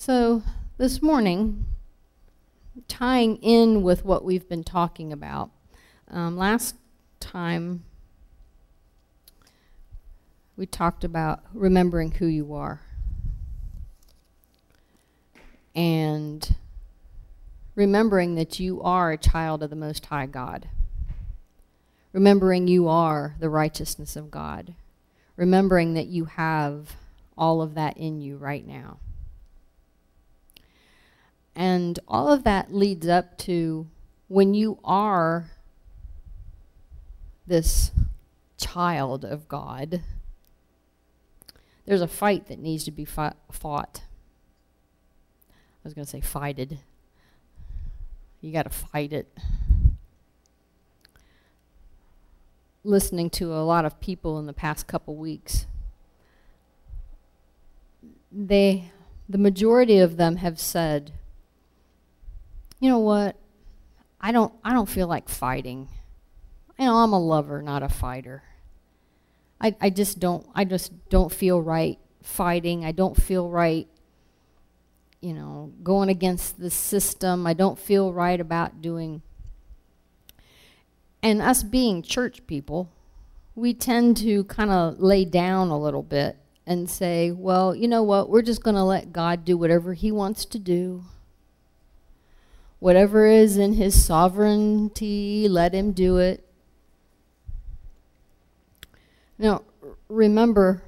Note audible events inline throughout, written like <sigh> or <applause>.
So this morning, tying in with what we've been talking about, um, last time we talked about remembering who you are. And remembering that you are a child of the Most High God. Remembering you are the righteousness of God. Remembering that you have all of that in you right now. And all of that leads up to when you are this child of God, there's a fight that needs to be fought. I was going to say fighted. You got to fight it. Listening to a lot of people in the past couple weeks, they, the majority of them have said, you know what, I don't, I don't feel like fighting. You know, I'm a lover, not a fighter. I, I just don't, I just don't feel right fighting. I don't feel right, you know, going against the system. I don't feel right about doing. And us being church people, we tend to kind of lay down a little bit and say, well, you know what, we're just going to let God do whatever he wants to do. Whatever is in his sovereignty, let him do it. Now, remember,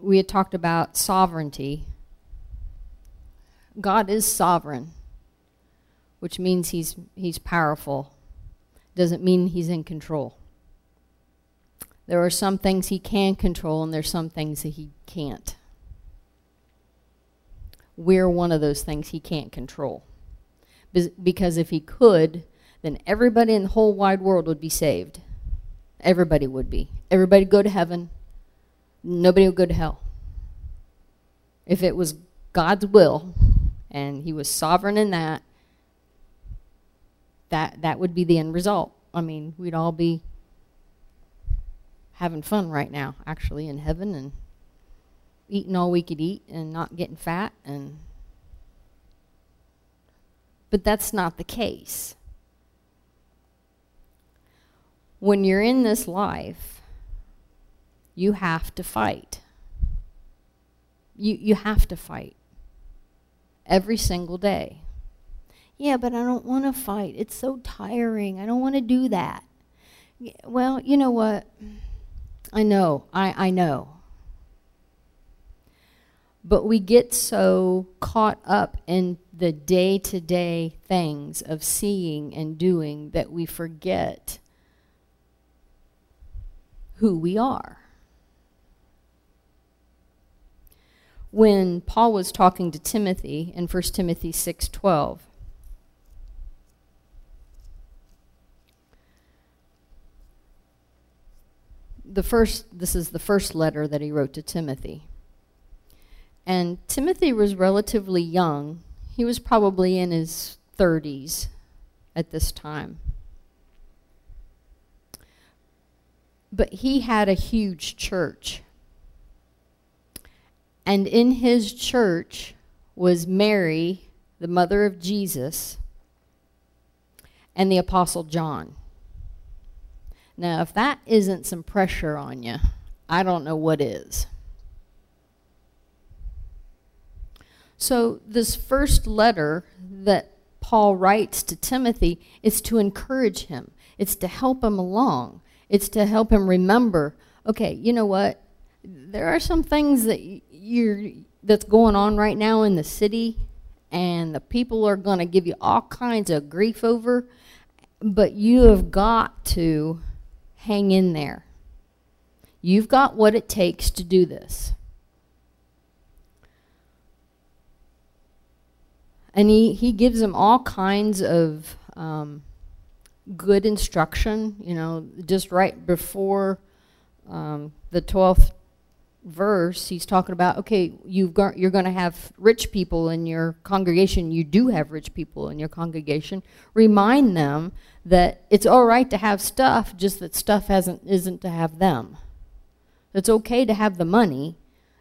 we had talked about sovereignty. God is sovereign, which means he's, he's powerful. Doesn't mean he's in control. There are some things he can control and there's some things that he can't. We're one of those things he can't control. Because if he could, then everybody in the whole wide world would be saved. Everybody would be. Everybody would go to heaven. Nobody would go to hell. If it was God's will, and he was sovereign in that, that, that would be the end result. I mean, we'd all be having fun right now, actually, in heaven, and eating all we could eat and not getting fat and but that's not the case. When you're in this life, you have to fight. You, you have to fight. Every single day. Yeah, but I don't want to fight. It's so tiring. I don't want to do that. Well, you know what? I know. I, I know. But we get so caught up in the day-to-day things of seeing and doing that we forget who we are. When Paul was talking to Timothy in 1 Timothy 6:12, the first this is the first letter that he wrote to Timothy. And Timothy was relatively young. He was probably in his 30s at this time. But he had a huge church. And in his church was Mary, the mother of Jesus, and the Apostle John. Now, if that isn't some pressure on you, I don't know what is. So this first letter that Paul writes to Timothy is to encourage him. It's to help him along. It's to help him remember, okay, you know what? There are some things that you're that's going on right now in the city and the people are going to give you all kinds of grief over, but you have got to hang in there. You've got what it takes to do this. And he, he gives them all kinds of um, good instruction, you know, just right before um, the 12th verse, he's talking about, okay, you've got, you're going to have rich people in your congregation. You do have rich people in your congregation. Remind them that it's all right to have stuff, just that stuff hasn't, isn't to have them. It's okay to have the money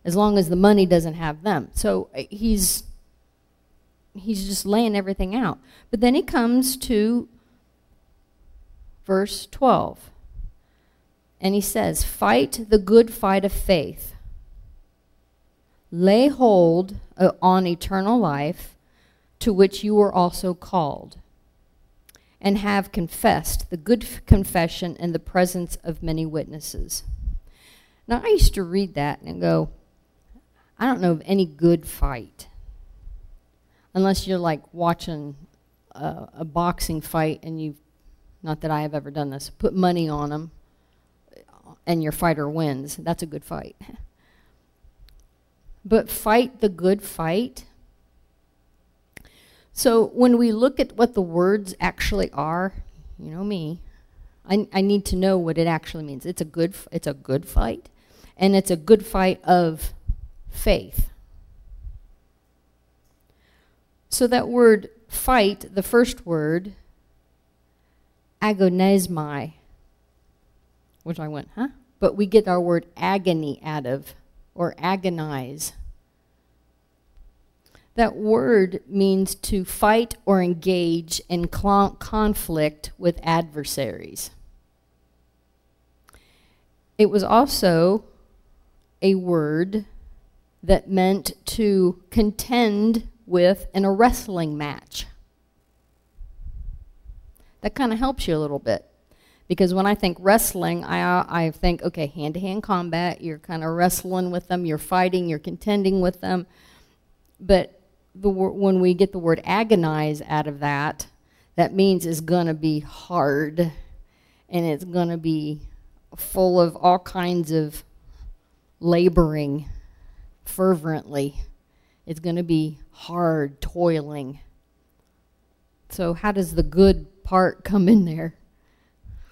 as long as the money doesn't have them. So uh, he's he's just laying everything out. But then he comes to verse 12. And he says, Fight the good fight of faith. Lay hold uh, on eternal life, to which you were also called, and have confessed the good confession in the presence of many witnesses. Now, I used to read that and go, I don't know of any good fight. Unless you're like watching a, a boxing fight and you, not that I have ever done this, put money on them and your fighter wins. That's a good fight. <laughs> but fight the good fight. So when we look at what the words actually are, you know me, I, I need to know what it actually means. It's a good it's a good fight, and it's a good fight of faith. So that word fight, the first word, agonesmai, which I went, huh? But we get our word agony out of, or agonize. That word means to fight or engage in conflict with adversaries. It was also a word that meant to contend with in a wrestling match. That kind of helps you a little bit. Because when I think wrestling, I, I think, okay, hand-to-hand -hand combat, you're kind of wrestling with them, you're fighting, you're contending with them. But the when we get the word agonize out of that, that means it's going to be hard and it's going to be full of all kinds of laboring fervently. It's going to be hard, toiling. So how does the good part come in there?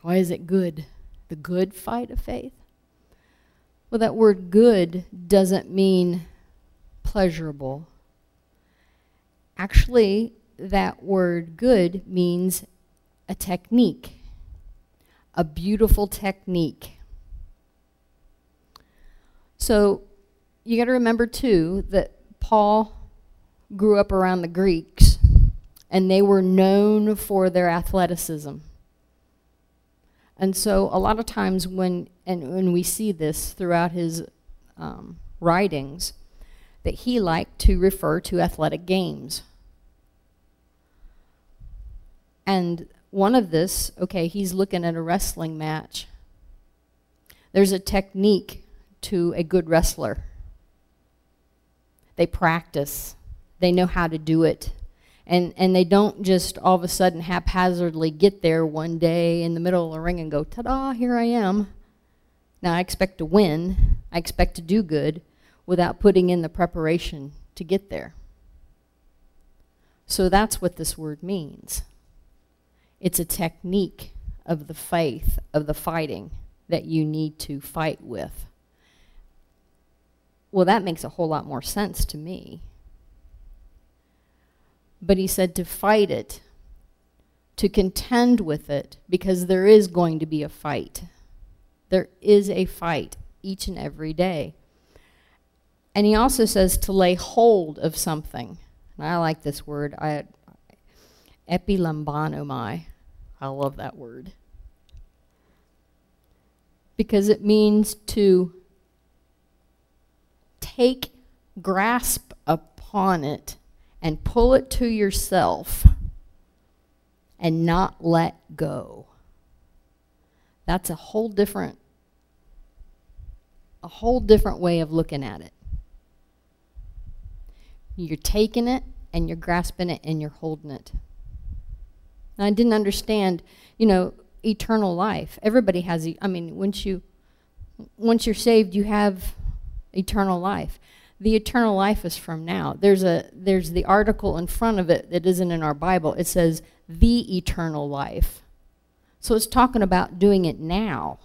Why is it good? The good fight of faith? Well, that word good doesn't mean pleasurable. Actually, that word good means a technique, a beautiful technique. So you got to remember, too, that Paul grew up around the Greeks, and they were known for their athleticism. And so a lot of times when, and when we see this throughout his um, writings, that he liked to refer to athletic games. And one of this, okay, he's looking at a wrestling match. There's a technique to a good wrestler. They practice. They know how to do it and and they don't just all of a sudden haphazardly get there one day in the middle of the ring and go, ta-da, here I am. Now I expect to win. I expect to do good without putting in the preparation to get there. So that's what this word means. It's a technique of the faith, of the fighting that you need to fight with. Well, that makes a whole lot more sense to me but he said to fight it, to contend with it, because there is going to be a fight. There is a fight each and every day. And he also says to lay hold of something. And I like this word. I epilambanomai. I love that word. Because it means to take grasp upon it and pull it to yourself and not let go. That's a whole different a whole different way of looking at it. You're taking it and you're grasping it and you're holding it. And I didn't understand, you know, eternal life. Everybody has, I mean, once you once you're saved, you have eternal life the eternal life is from now. There's a there's the article in front of it that isn't in our Bible. It says the eternal life. So it's talking about doing it now.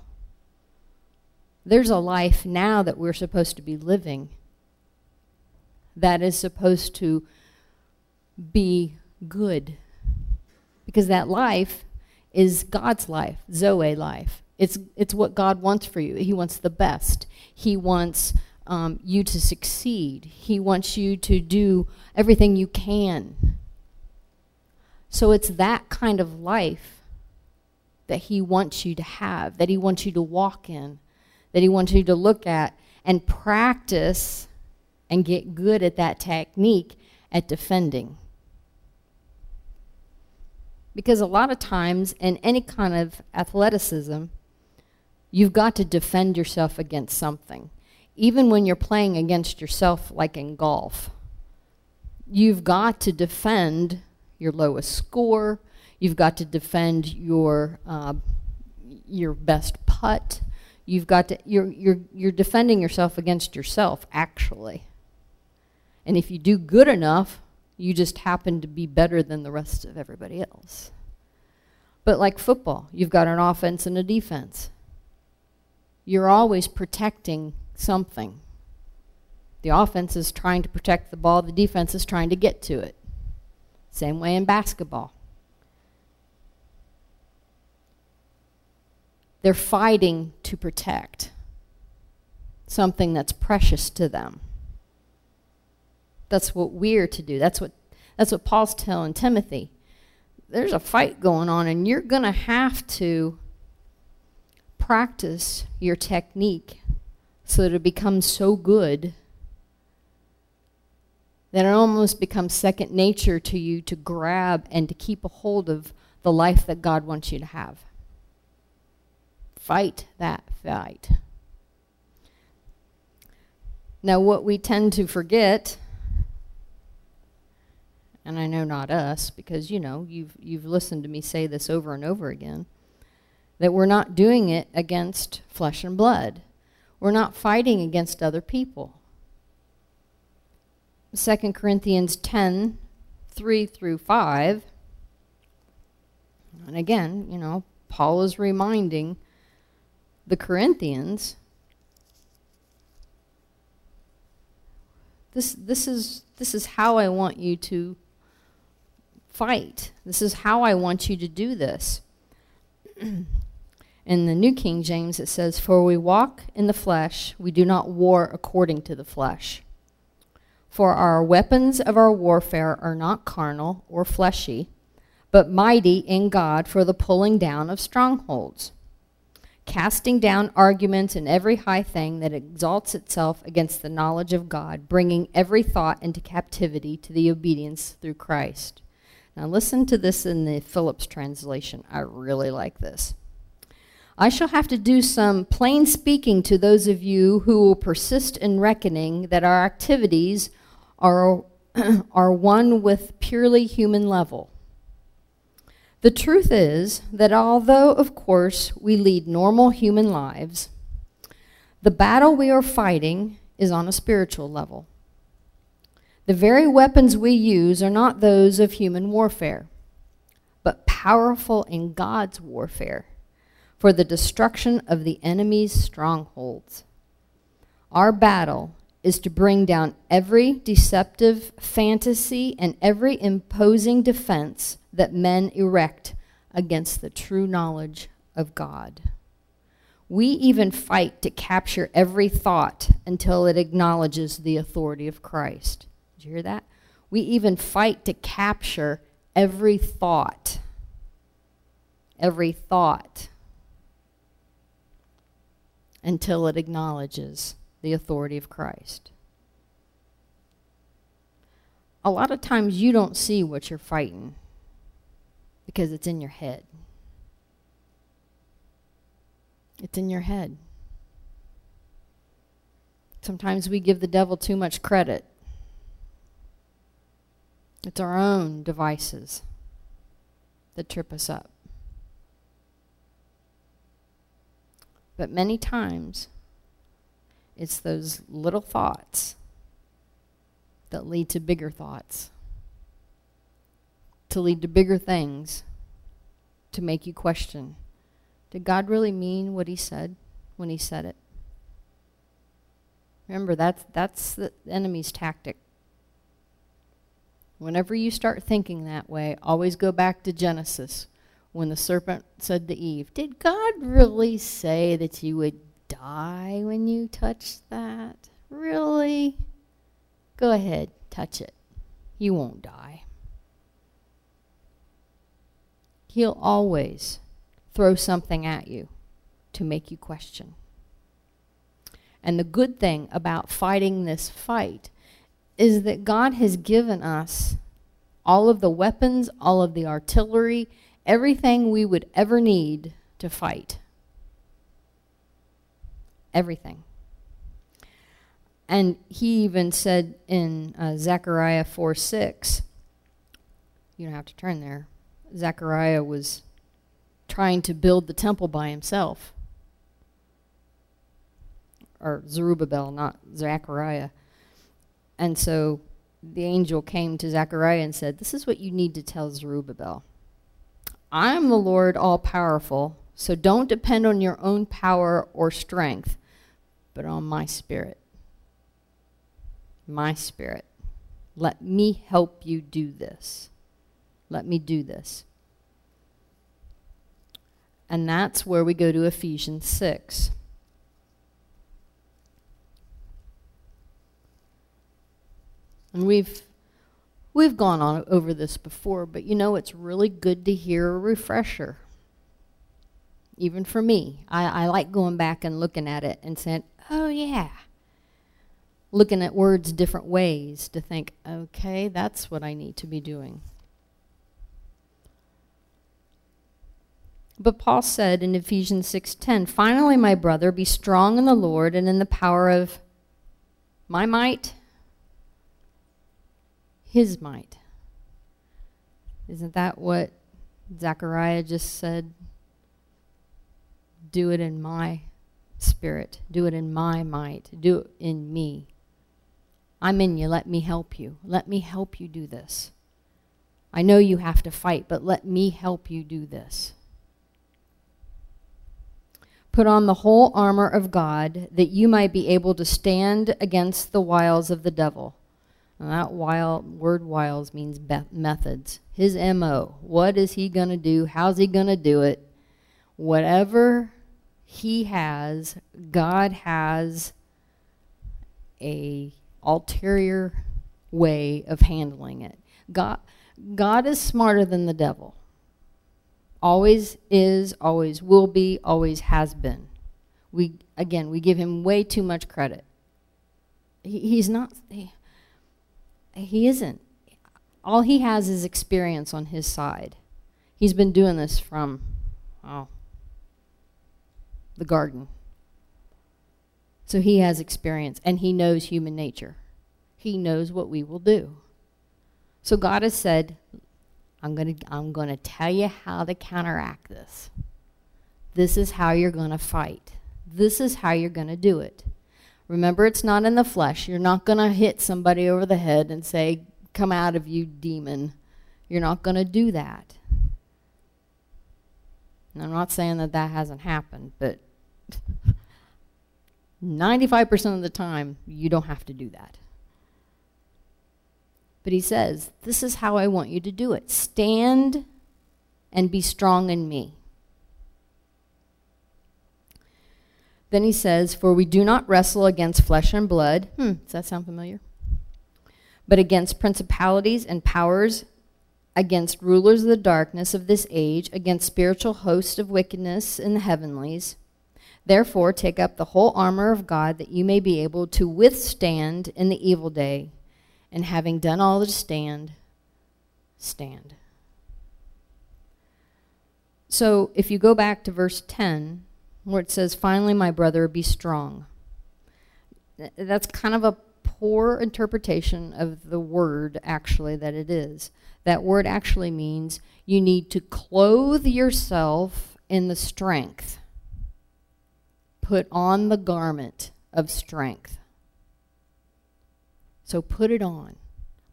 There's a life now that we're supposed to be living that is supposed to be good. Because that life is God's life, Zoe life. It's, it's what God wants for you. He wants the best. He wants um, you to succeed. He wants you to do everything you can So it's that kind of life that he wants you to have, that he wants you to walk in, that he wants you to look at and practice and get good at that technique at defending. Because a lot of times in any kind of athleticism, you've got to defend yourself against something. Even when you're playing against yourself like in golf, you've got to defend your lowest score. You've got to defend your uh, your best putt. You've got to you're you're you're defending yourself against yourself actually. And if you do good enough, you just happen to be better than the rest of everybody else. But like football, you've got an offense and a defense. You're always protecting something. The offense is trying to protect the ball, the defense is trying to get to it. Same way in basketball. They're fighting to protect something that's precious to them. That's what we're to do. That's what that's what Paul's telling Timothy. There's a fight going on and you're going to have to practice your technique so that it becomes so good that it almost becomes second nature to you to grab and to keep a hold of the life that God wants you to have. Fight that fight. Now what we tend to forget, and I know not us, because you know, you've, you've listened to me say this over and over again, that we're not doing it against flesh and blood. We're not fighting against other people. 2 Corinthians 10, 3 through 5. And again, you know, Paul is reminding the Corinthians this this is this is how I want you to fight. This is how I want you to do this. <clears throat> in the New King James it says, For we walk in the flesh, we do not war according to the flesh. For our weapons of our warfare are not carnal or fleshy, but mighty in God for the pulling down of strongholds, casting down arguments and every high thing that exalts itself against the knowledge of God, bringing every thought into captivity to the obedience through Christ. Now listen to this in the Phillips translation. I really like this. I shall have to do some plain speaking to those of you who will persist in reckoning that our activities are, <clears throat> are one with purely human level. The truth is that although, of course, we lead normal human lives, the battle we are fighting is on a spiritual level. The very weapons we use are not those of human warfare, but powerful in God's warfare for the destruction of the enemy's strongholds. Our battle is to bring down every deceptive fantasy and every imposing defense that men erect against the true knowledge of God. We even fight to capture every thought until it acknowledges the authority of Christ. Did you hear that? We even fight to capture every thought. Every thought. Until it acknowledges the authority of Christ. A lot of times you don't see what you're fighting because it's in your head. It's in your head. Sometimes we give the devil too much credit. It's our own devices that trip us up. But many times, it's those little thoughts that lead to bigger thoughts, to lead to bigger things, to make you question, did God really mean what he said when he said it? Remember, that's, that's the enemy's tactic. Whenever you start thinking that way, always go back to Genesis when the serpent said to Eve, did God really say that you would die when you touch that? Really? Go ahead, touch it. You won't die. he'll always throw something at you to make you question. And the good thing about fighting this fight is that God has given us all of the weapons, all of the artillery, everything we would ever need to fight. Everything. And he even said in uh, Zechariah 4 6, you don't have to turn there. Zechariah was trying to build the temple by himself. Or Zerubbabel, not Zechariah. And so the angel came to Zechariah and said, This is what you need to tell Zerubbabel. I'm the Lord all-powerful, so don't depend on your own power or strength, but on my spirit. My spirit. Let me help you do this. Let me do this. And that's where we go to Ephesians 6. And we've we've gone on over this before, but you know it's really good to hear a refresher. Even for me. I, I like going back and looking at it and saying, oh yeah. Looking at words different ways to think, okay, that's what I need to be doing. But Paul said in Ephesians 6:10, "Finally, my brother, be strong in the Lord and in the power of my might, his might. Isn't that what Zechariah just said? Do it in my spirit. Do it in my might. Do it in me. I'm in you. Let me help you. Let me help you do this. I know you have to fight, but let me help you do this. Put on the whole armor of God that you might be able to stand against the wiles of the devil. And that wild, word wiles means methods. His MO. What is he going to do? How's he going to do it? Whatever he has, God has a ulterior way of handling it. God, God is smarter than the devil. Always is, always will be, always has been. We Again, we give him way too much credit. He, he's not... He, he isn't. All he has is experience on his side. He's been doing this from, oh, the garden. So he has experience, and he knows human nature. He knows what we will do. So God has said, I'm going to I'm going to tell you how to counteract this. This is how you're going to fight. This is how you're going to do it. Remember, it's not in the flesh. You're not going to hit somebody over the head and say, come out of you, demon. You're not going to do that. And I'm not saying that that hasn't happened, but <laughs> 95% of the time, you don't have to do that. But he says, this is how I want you to do it. Stand and be strong in me. Then he says, For we do not wrestle against flesh and blood. Hmm, does that sound familiar? But against principalities and powers, against rulers of the darkness of this age, against spiritual hosts of wickedness in the heavenlies. Therefore, take up the whole armor of God that you may be able to withstand in the evil day, and having done all to stand, stand. So if you go back to verse 10, where it says, finally, my brother, be strong. That's kind of a poor interpretation of the word, actually, that it is. That word actually means you need to clothe yourself in the strength. Put on the garment of strength. So put it on.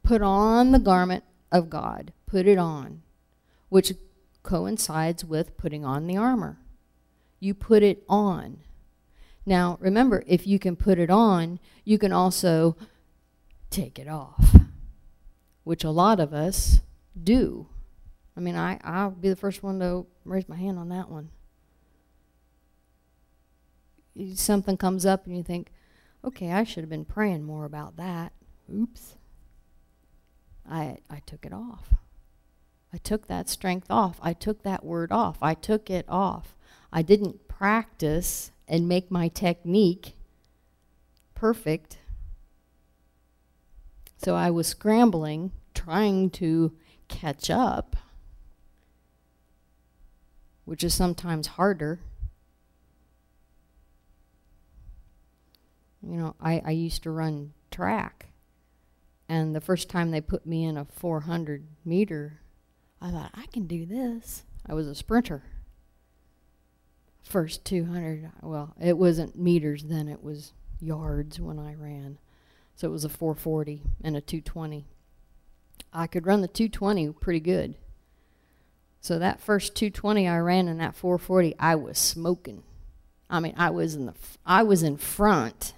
Put on the garment of God. Put it on, which coincides with putting on the armor you put it on. Now, remember, if you can put it on, you can also take it off, which a lot of us do. I mean, I, I'll be the first one to raise my hand on that one. Something comes up and you think, okay, I should have been praying more about that. Oops. I, I took it off. I took that strength off. I took that word off. I took it off. I didn't practice and make my technique perfect. So I was scrambling, trying to catch up, which is sometimes harder. You know, I, I used to run track. And the first time they put me in a 400 meter, I thought, I can do this. I was a sprinter. First 200, well, it wasn't meters then, it was yards when I ran. So it was a 440 and a 220. I could run the 220 pretty good. So that first 220 I ran in that 440, I was smoking. I mean, I was in the I was in front.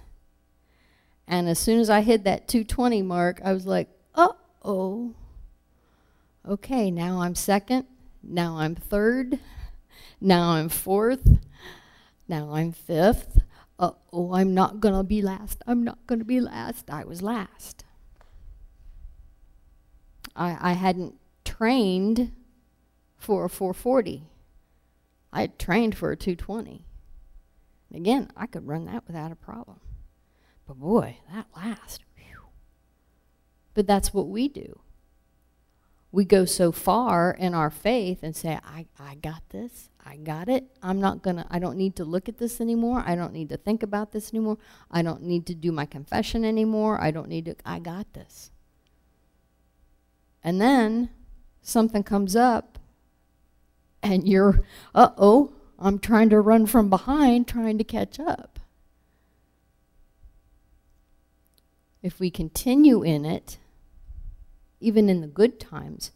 And as soon as I hit that 220 mark, I was like, "Uh-oh." Okay, now I'm second. Now I'm third. Now I'm fourth. Now I'm fifth uh oh, I'm not going to be last. I'm not going to be last. I was last. I, I hadn't trained for a 440. I had trained for a 220. Again, I could run that without a problem. But boy, that last. Whew. But that's what we do we go so far in our faith and say, I, I got this, I got it. I'm not going to, I don't need to look at this anymore. I don't need to think about this anymore. I don't need to do my confession anymore. I don't need to, I got this. And then something comes up and you're, uh-oh, I'm trying to run from behind, trying to catch up. If we continue in it, even in the good times.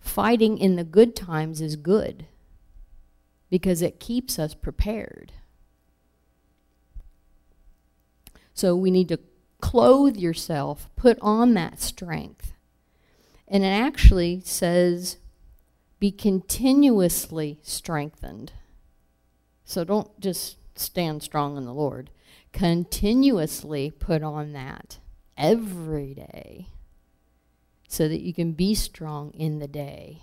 Fighting in the good times is good because it keeps us prepared. So we need to clothe yourself, put on that strength. And it actually says, be continuously strengthened. So don't just stand strong in the Lord. Continuously put on that every day so that you can be strong in the day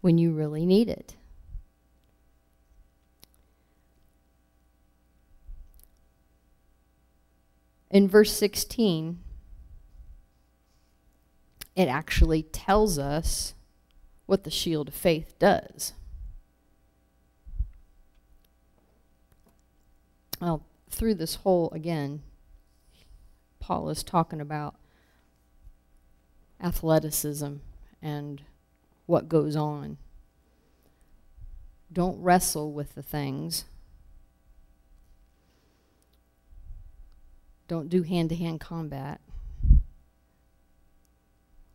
when you really need it. In verse 16, it actually tells us what the shield of faith does. Well, through this whole, again, Paul is talking about athleticism and what goes on. Don't wrestle with the things. Don't do hand-to-hand -hand combat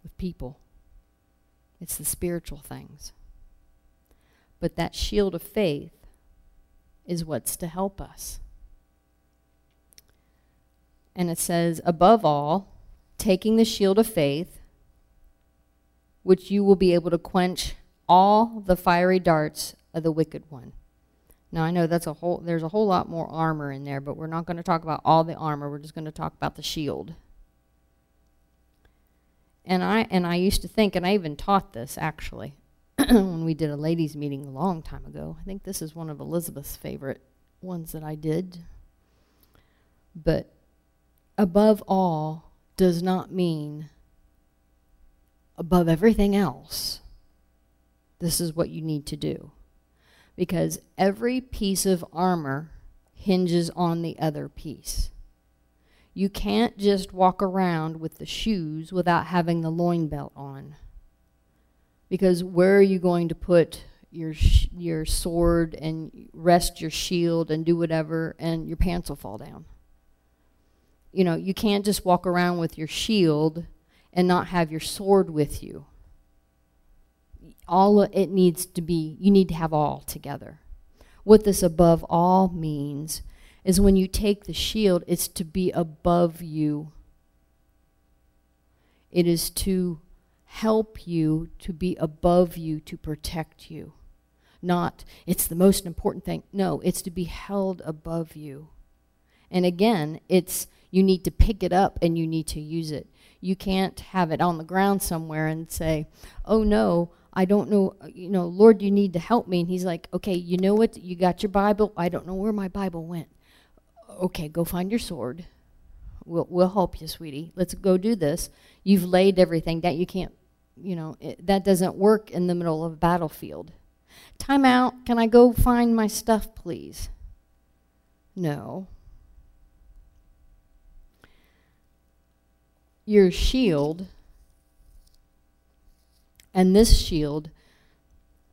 with people. It's the spiritual things. But that shield of faith is what's to help us. And it says, above all, taking the shield of faith, which you will be able to quench all the fiery darts of the wicked one. Now I know that's a whole there's a whole lot more armor in there, but we're not going to talk about all the armor. We're just going to talk about the shield. And I and I used to think and I even taught this actually <clears throat> when we did a ladies meeting a long time ago. I think this is one of Elizabeth's favorite ones that I did. But above all does not mean above everything else, this is what you need to do. Because every piece of armor hinges on the other piece. You can't just walk around with the shoes without having the loin belt on. Because where are you going to put your your sword and rest your shield and do whatever and your pants will fall down? You know, you can't just walk around with your shield and not have your sword with you. All it needs to be, you need to have all together. What this above all means is when you take the shield, it's to be above you. It is to help you, to be above you, to protect you. Not, it's the most important thing. No, it's to be held above you. And again, it's you need to pick it up and you need to use it. You can't have it on the ground somewhere and say, oh no, I don't know, you know, Lord, you need to help me. And he's like, okay, you know what? You got your Bible. I don't know where my Bible went. Okay, go find your sword. We'll, we'll help you, sweetie. Let's go do this. You've laid everything down. You can't, you know, it, that doesn't work in the middle of a battlefield. Time out. Can I go find my stuff, please? No. Your shield and this shield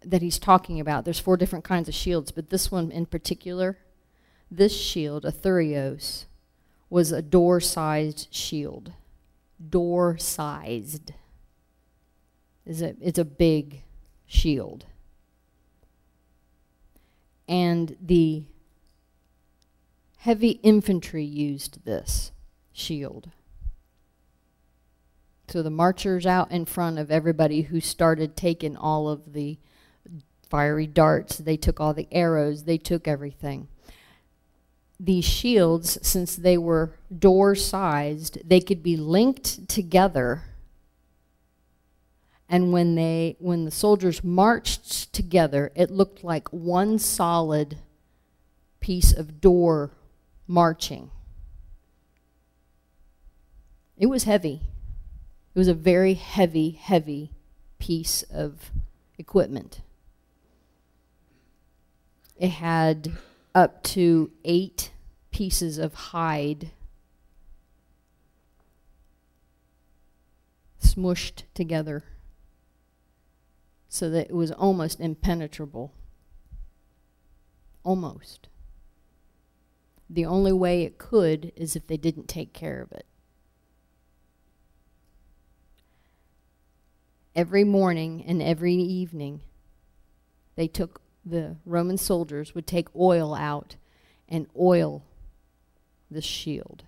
that he's talking about, there's four different kinds of shields, but this one in particular, this shield, a thureos, was a door-sized shield. Door-sized. Is a, it's a big shield. And the heavy infantry used this shield. So the marchers out in front of everybody who started taking all of the fiery darts, they took all the arrows, they took everything. These shields, since they were door-sized, they could be linked together. And when they when the soldiers marched together, it looked like one solid piece of door marching. It was heavy. It was a very heavy, heavy piece of equipment. It had up to eight pieces of hide smushed together so that it was almost impenetrable. Almost. The only way it could is if they didn't take care of it. Every morning and every evening they took the Roman soldiers would take oil out and oil the shield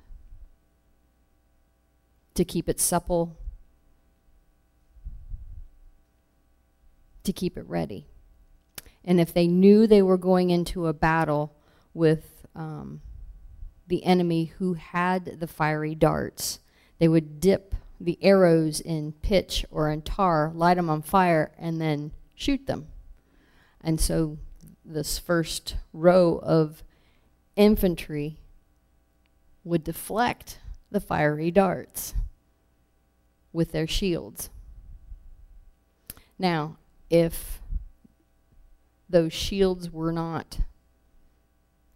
to keep it supple to keep it ready. And if they knew they were going into a battle with um, the enemy who had the fiery darts they would dip the arrows in pitch or in tar, light them on fire, and then shoot them. And so this first row of infantry would deflect the fiery darts with their shields. Now, if those shields were not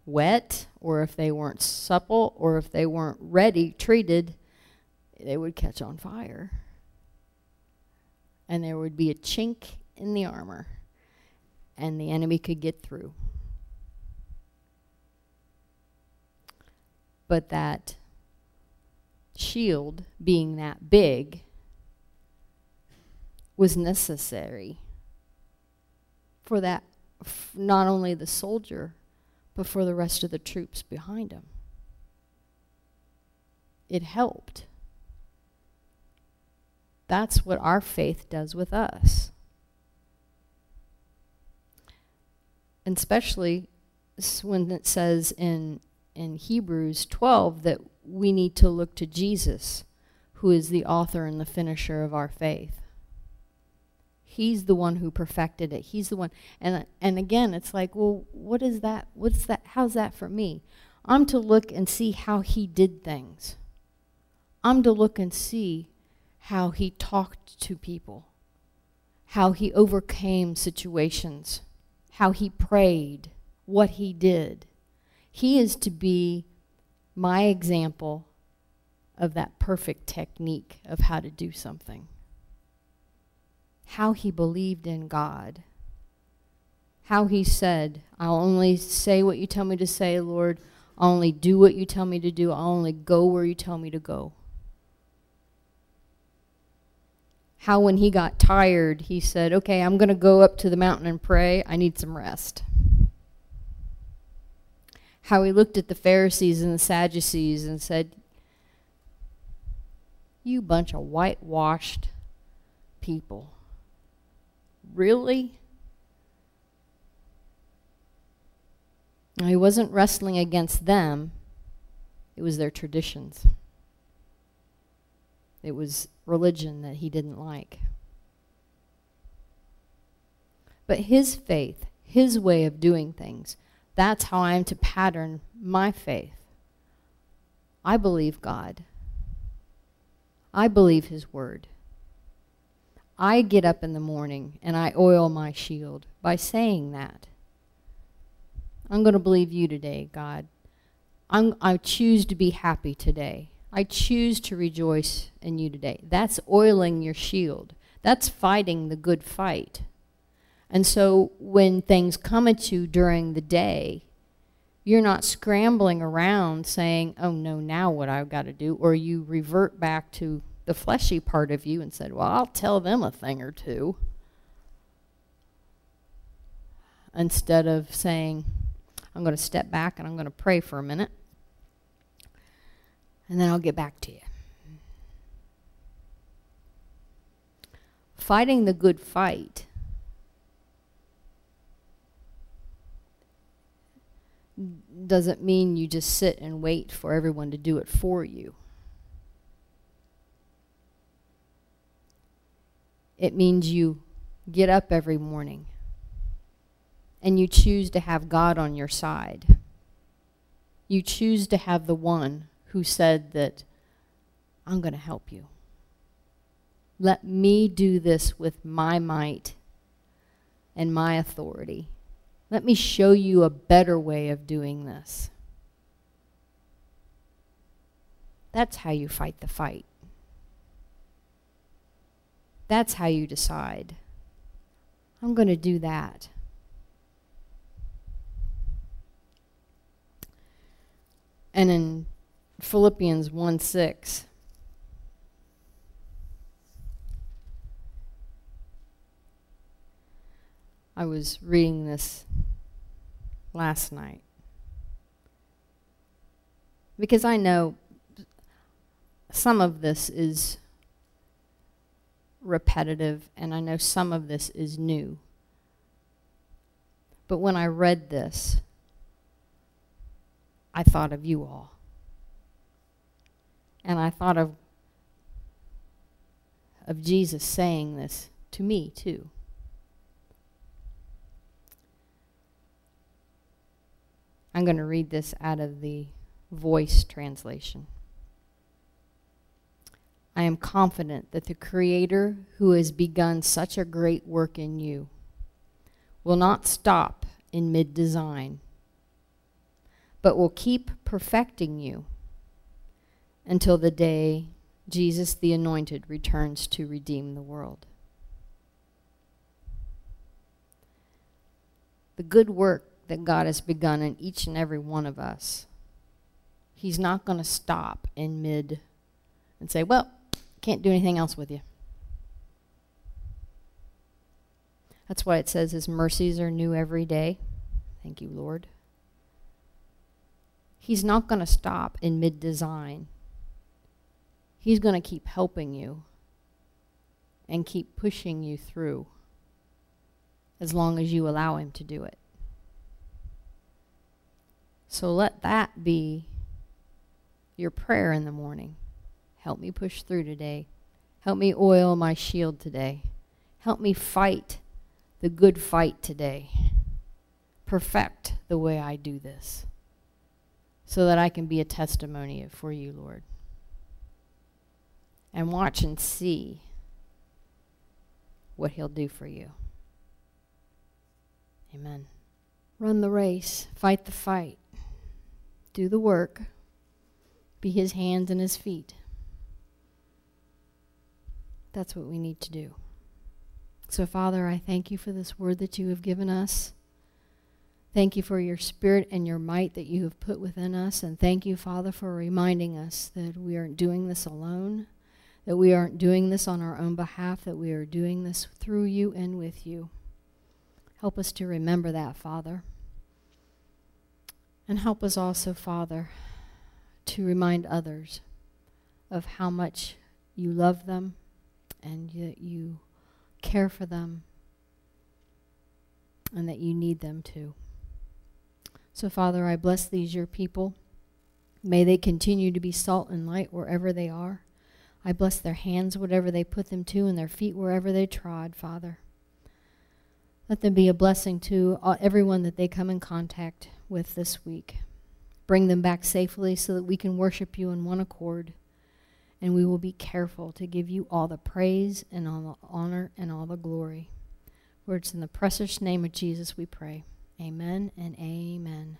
wet, or if they weren't supple, or if they weren't ready, treated, they would catch on fire. And there would be a chink in the armor, and the enemy could get through. But that shield, being that big, was necessary for that, not only the soldier, but for the rest of the troops behind him. It helped. That's what our faith does with us. And especially when it says in, in Hebrews 12 that we need to look to Jesus, who is the author and the finisher of our faith. He's the one who perfected it. He's the one. And, and again, it's like, well, what is that? What's that? How's that for me? I'm to look and see how he did things. I'm to look and see how he talked to people, how he overcame situations, how he prayed, what he did. He is to be my example of that perfect technique of how to do something. How he believed in God. How he said, I'll only say what you tell me to say, Lord. I'll only do what you tell me to do. I'll only go where you tell me to go. How when he got tired, he said, okay, I'm going to go up to the mountain and pray. I need some rest. How he looked at the Pharisees and the Sadducees and said, you bunch of whitewashed people. Really? He wasn't wrestling against them. It was their traditions. It was religion that he didn't like. but his faith, his way of doing things. That's how I am to pattern my faith. I believe God. I believe his word. I get up in the morning and I oil my shield by saying that. I'm going to believe you today, God. I'm, I choose to be happy today. I choose to rejoice in you today. That's oiling your shield. That's fighting the good fight. And so when things come at you during the day, you're not scrambling around saying, oh no, now what I've got to do, or you revert back to the fleshy part of you and said, well, I'll tell them a thing or two. Instead of saying, I'm going to step back and I'm going to pray for a minute. And then I'll get back to you. Fighting the good fight doesn't mean you just sit and wait for everyone to do it for you. It means you get up every morning and you choose to have God on your side. You choose to have the one who said that, I'm going to help you. Let me do this with my might and my authority. Let me show you a better way of doing this. That's how you fight the fight. That's how you decide. I'm going to do that. And in Philippians 1 6, I was reading this last night. Because I know some of this is repetitive, and I know some of this is new. But when I read this, I thought of you all. And I thought of of Jesus saying this to me too. I'm going to read this out of the voice translation. I am confident that the Creator who has begun such a great work in you will not stop in mid-design, but will keep perfecting you until the day Jesus the Anointed returns to redeem the world. The good work that God has begun in each and every one of us, he's not going to stop in mid and say, well, can't do anything else with you. That's why it says his mercies are new every day. Thank you, Lord. He's not going to stop in mid-design. He's going to keep helping you and keep pushing you through as long as you allow him to do it. So let that be your prayer in the morning. Help me push through today. Help me oil my shield today. Help me fight the good fight today. Perfect the way I do this so that I can be a testimony for you, Lord. And watch and see what he'll do for you. Amen. Run the race. Fight the fight. Do the work. Be his hands and his feet. That's what we need to do. So, Father, I thank you for this word that you have given us. Thank you for your spirit and your might that you have put within us. And thank you, Father, for reminding us that we aren't doing this alone, that we aren't doing this on our own behalf, that we are doing this through you and with you. Help us to remember that, Father. And help us also, Father, to remind others of how much you love them and that you care for them and that you need them too. So, Father, I bless these your people. May they continue to be salt and light wherever they are. I bless their hands, whatever they put them to, and their feet wherever they trod, Father. Let them be a blessing to all, everyone that they come in contact with this week. Bring them back safely so that we can worship you in one accord. And we will be careful to give you all the praise and all the honor and all the glory. For it's in the precious name of Jesus we pray. Amen and amen.